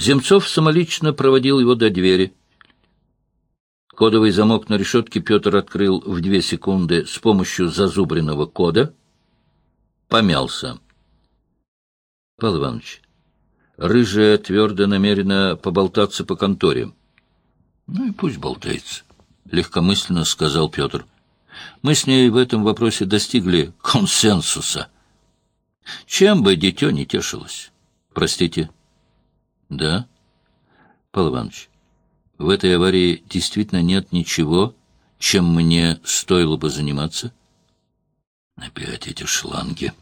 Земцов самолично проводил его до двери. Кодовый замок на решетке Петр открыл в две секунды с помощью зазубренного кода. Помялся. — Павел Иванович, рыжая твердо намерена поболтаться по конторе. — Ну и пусть болтается, — легкомысленно сказал Петр. — Мы с ней в этом вопросе достигли консенсуса. Чем бы дитё не тешилось? Простите. — Да? — Павел Иванович, в этой аварии действительно нет ничего, чем мне стоило бы заниматься? Опять эти шланги.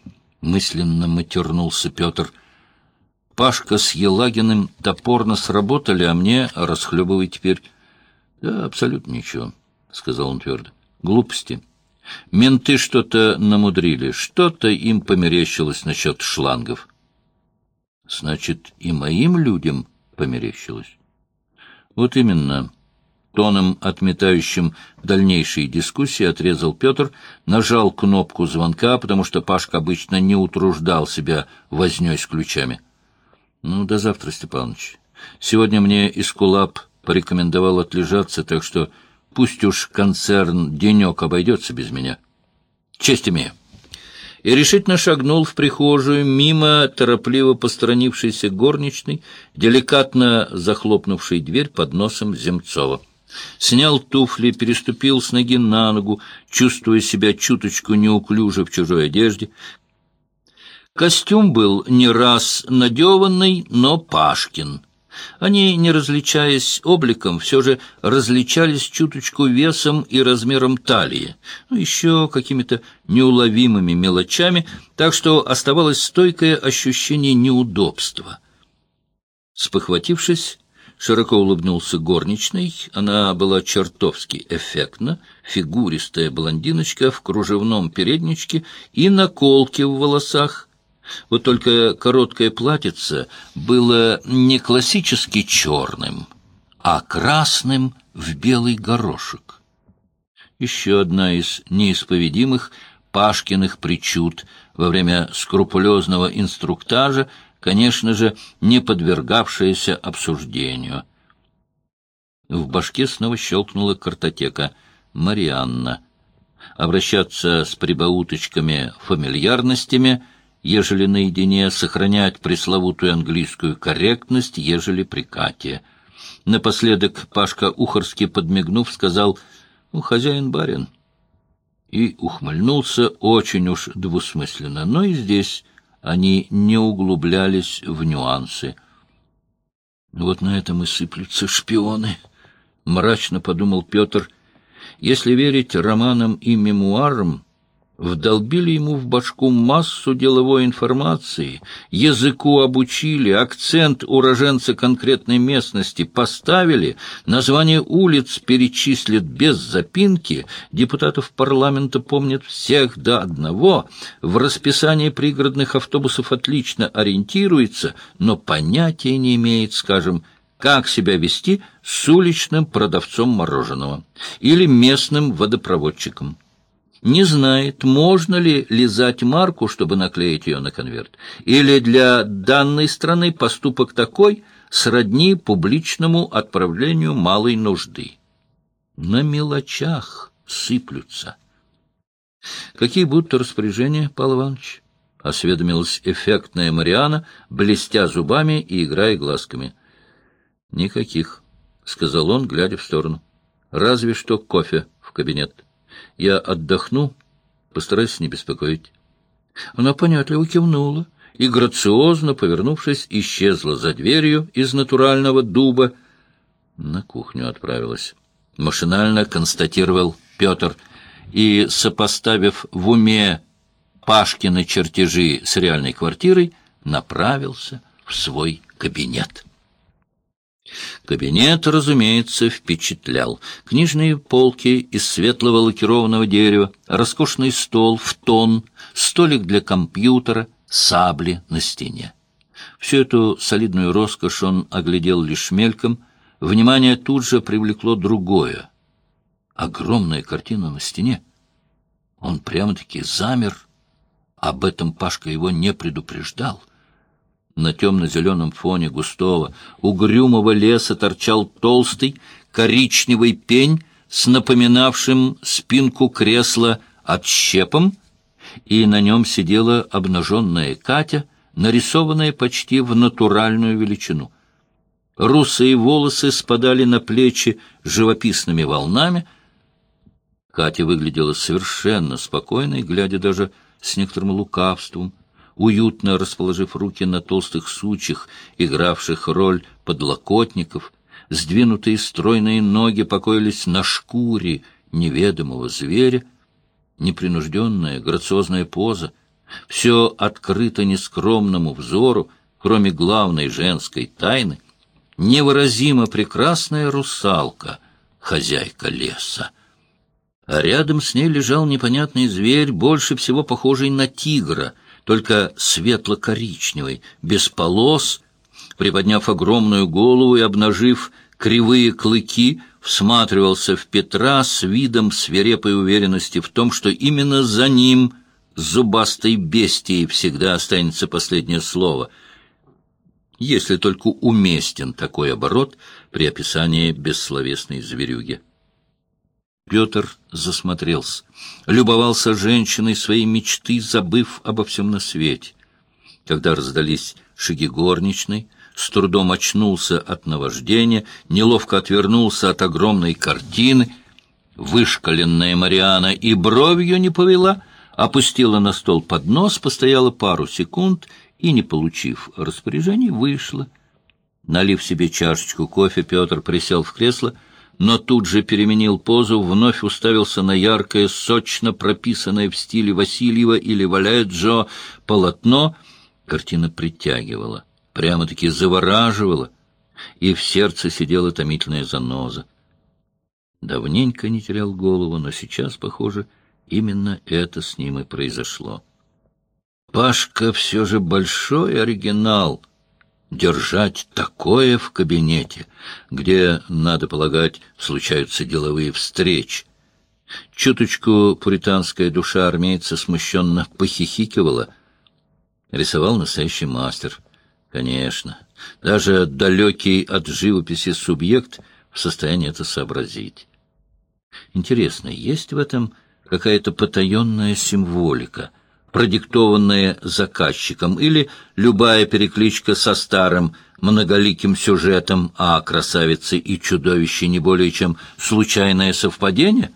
Мысленно матернулся Петр. Пашка с Елагиным топорно сработали, а мне расхлебывай теперь. Да, абсолютно ничего, — сказал он твердо. Глупости. Менты что-то намудрили, что-то им померещилось насчет шлангов. Значит, и моим людям померещилось. Вот именно. Тоном, отметающим дальнейшие дискуссии, отрезал Петр, нажал кнопку звонка, потому что Пашка обычно не утруждал себя вознёй с ключами. — Ну, до завтра, Степанович. Сегодня мне Искулап порекомендовал отлежаться, так что пусть уж концерн денек обойдется без меня. Честь имею и решительно шагнул в прихожую мимо торопливо постранившейся горничной, деликатно захлопнувшей дверь под носом Земцова. Снял туфли, переступил с ноги на ногу, чувствуя себя чуточку неуклюже в чужой одежде. Костюм был не раз надеванный, но Пашкин — они, не различаясь обликом, все же различались чуточку весом и размером талии, ну, еще какими-то неуловимыми мелочами, так что оставалось стойкое ощущение неудобства. Спохватившись, широко улыбнулся горничной. Она была чертовски эффектна, фигуристая блондиночка в кружевном передничке и наколке в волосах, вот только короткое платьице было не классически черным, а красным в белый горошек. Еще одна из неисповедимых Пашкиных причуд во время скрупулезного инструктажа, конечно же, не подвергавшаяся обсуждению. В башке снова щелкнула картотека «Марианна». Обращаться с прибауточками, фамильярностями — ежели наедине, сохранять пресловутую английскую корректность, ежели при Кате. Напоследок Пашка Ухарский, подмигнув, сказал «Ну, хозяин-барин». И ухмыльнулся очень уж двусмысленно, но и здесь они не углублялись в нюансы. «Вот на этом и сыплются шпионы», — мрачно подумал Петр. «Если верить романам и мемуарам, вдолбили ему в башку массу деловой информации, языку обучили, акцент уроженца конкретной местности поставили, название улиц перечислят без запинки, депутатов парламента помнят всех до одного, в расписании пригородных автобусов отлично ориентируется, но понятия не имеет, скажем, как себя вести с уличным продавцом мороженого или местным водопроводчиком не знает, можно ли лизать марку, чтобы наклеить ее на конверт, или для данной страны поступок такой сродни публичному отправлению малой нужды. На мелочах сыплются. Какие будут распоряжения, Павел Иванович? — осведомилась эффектная Мариана, блестя зубами и играя глазками. — Никаких, — сказал он, глядя в сторону. — Разве что кофе в кабинет. — я отдохну, постараюсь не беспокоить. Она понятливо кивнула и, грациозно повернувшись, исчезла за дверью из натурального дуба. На кухню отправилась. Машинально констатировал Петр и, сопоставив в уме Пашкины чертежи с реальной квартирой, направился в свой кабинет. Кабинет, разумеется, впечатлял. Книжные полки из светлого лакированного дерева, роскошный стол в тон, столик для компьютера, сабли на стене. Всю эту солидную роскошь он оглядел лишь мельком. Внимание тут же привлекло другое. Огромная картина на стене. Он прямо-таки замер. Об этом Пашка его не предупреждал. На темно-зеленом фоне густого, угрюмого леса торчал толстый коричневый пень с напоминавшим спинку кресла отщепом, и на нем сидела обнаженная Катя, нарисованная почти в натуральную величину. Русые волосы спадали на плечи живописными волнами. Катя выглядела совершенно спокойной, глядя даже с некоторым лукавством, уютно расположив руки на толстых сучьях, игравших роль подлокотников — сдвинутые стройные ноги покоились на шкуре неведомого зверя, непринужденная, грациозная поза, все открыто нескромному взору, кроме главной женской тайны, невыразимо прекрасная русалка, хозяйка леса. А рядом с ней лежал непонятный зверь, больше всего похожий на тигра, только светло-коричневый, без полос, приподняв огромную голову и обнажив кривые клыки, всматривался в Петра с видом свирепой уверенности в том, что именно за ним, зубастой бестией, всегда останется последнее слово, если только уместен такой оборот при описании бессловесной зверюги. Петр засмотрелся, любовался женщиной своей мечты, забыв обо всем на свете. Когда раздались шаги горничной, с трудом очнулся от наваждения, неловко отвернулся от огромной картины. Вышкаленная Мариана и бровью не повела, опустила на стол поднос, постояла пару секунд и, не получив распоряжений, вышла. Налив себе чашечку кофе, Петр присел в кресло, но тут же переменил позу, вновь уставился на яркое, сочно прописанное в стиле Васильева или Валяджо полотно. Картина притягивала прямо-таки завораживала, и в сердце сидела томительная заноза. Давненько не терял голову, но сейчас, похоже, именно это с ним и произошло. Пашка все же большой оригинал. Держать такое в кабинете, где, надо полагать, случаются деловые встречи. Чуточку пуританская душа армейца смущенно похихикивала. Рисовал настоящий мастер — Конечно. Даже далекий от живописи субъект в состоянии это сообразить. Интересно, есть в этом какая-то потаенная символика, продиктованная заказчиком, или любая перекличка со старым многоликим сюжетом о красавице и чудовище не более чем случайное совпадение?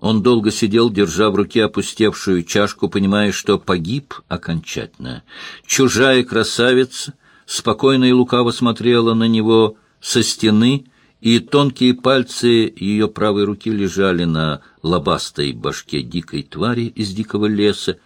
Он долго сидел, держа в руке опустевшую чашку, понимая, что погиб окончательно. Чужая красавица спокойно и лукаво смотрела на него со стены, и тонкие пальцы ее правой руки лежали на лобастой башке дикой твари из дикого леса,